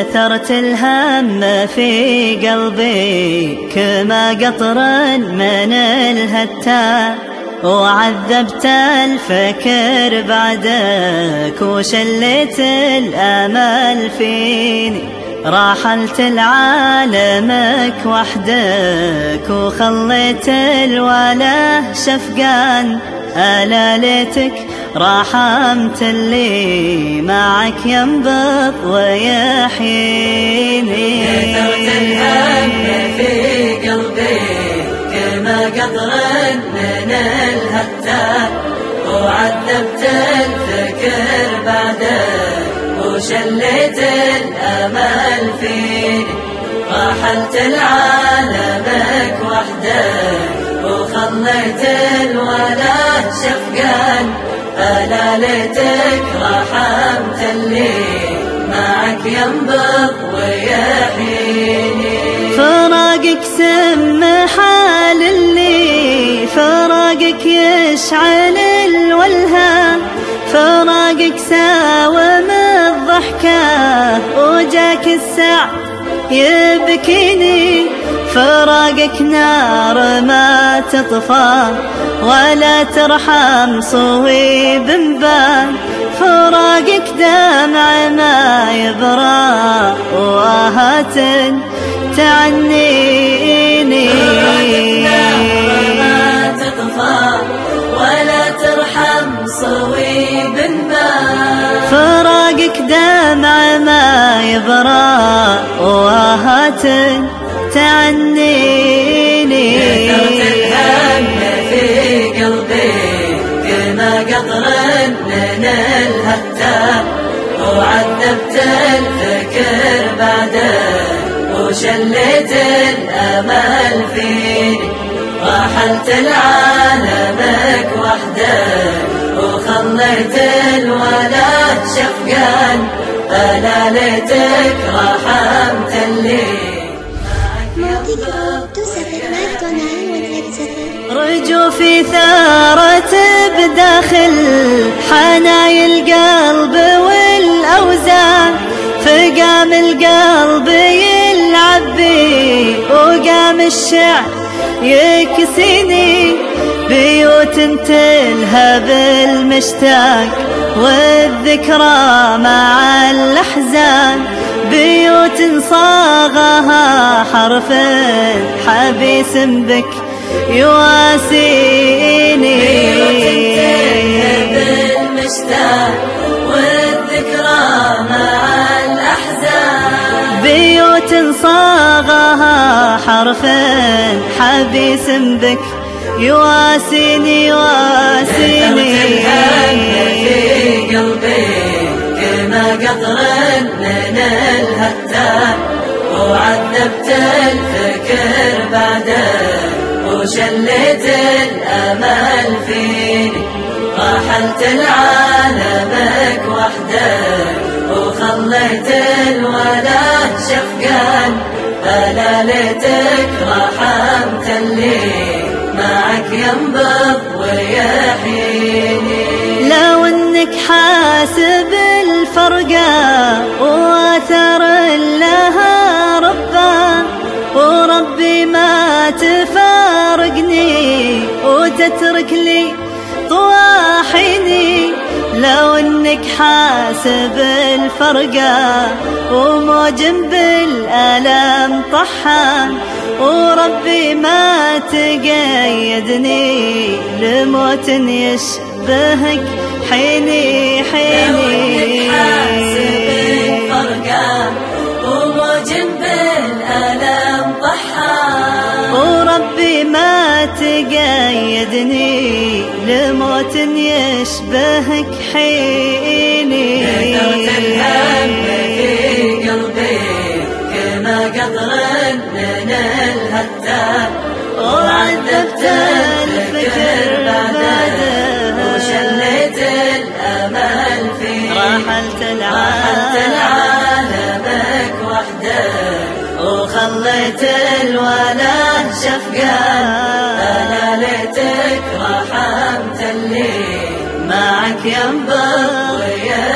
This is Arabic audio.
أثرت الهم في قلبي كما قطر من الهتان وعذبت الفكر بعدك وشليت الأمل فيني. راحلت لعالمك وحدك وخليت الوله شفقان ألا ليتك رحمت اللي معك ينبض ويحييني. كثرت الهم في قلبي كما قطر من الهتان وعذبت الفكر بعدك وشليت الأمل فيني رحلت لعالمك وحدك وخليت الولا شفقان ألا ليتك رحمت اللي معك ينبض ويحييني. فراقك سم حال اللي فراقك يشعل الولهة فراقك ساوم الضحكة وجاك السعد يبكيني. فراقك نار ما تطفى ولا ترحم صويب بان فراقك دمع ما يبرى وآهات تعنيني تعنيني. الهم في قلبي كما قطر من الهتان وعذبت الفكر بعدك وشليت الأمل فيني رحلت لعالمك وحدك وخليت الولا شفقان ألا ليتك رحمت في ثارة بداخل حناي القلب والأوزان. فقام القلب يلعب بي وقام الشعر يكسيني. بيوت تلهب المشتاق والذكرى مع الأحزان. بيوت صاغها حرف حبيس بك يواسيني. المشتاق والذكرى مع الأحزان بيوت صاغها حرف حبيس بك. يواسيني يواسيني. في قلبي كما قطر من الهتان وعذبت الفكر بعدك. وشليت الأمل فيني. رحلت لعالمك وحدك وخليت الولا شفقان. ألا ليتك رحمت اللي معك ينبض ويحييني. لو أنك حاسب الفرقة وأثر لها وتترك لي طواحيني. لو إنك حاسب الفرقة وموجم بالألم طحان وربي ما تقيدني لموت يشبهك حيني حيني. تقيدني لموت يشبهك حيني الهم في قلبي كما قطر من الهتان وعذبت الفكر بعده وشليت الأمل فيك رحلت رحلت العالم لعالمك وحدك. وخليت الولا شفقان. أنا ليتك رحمت اللي معك ويحيي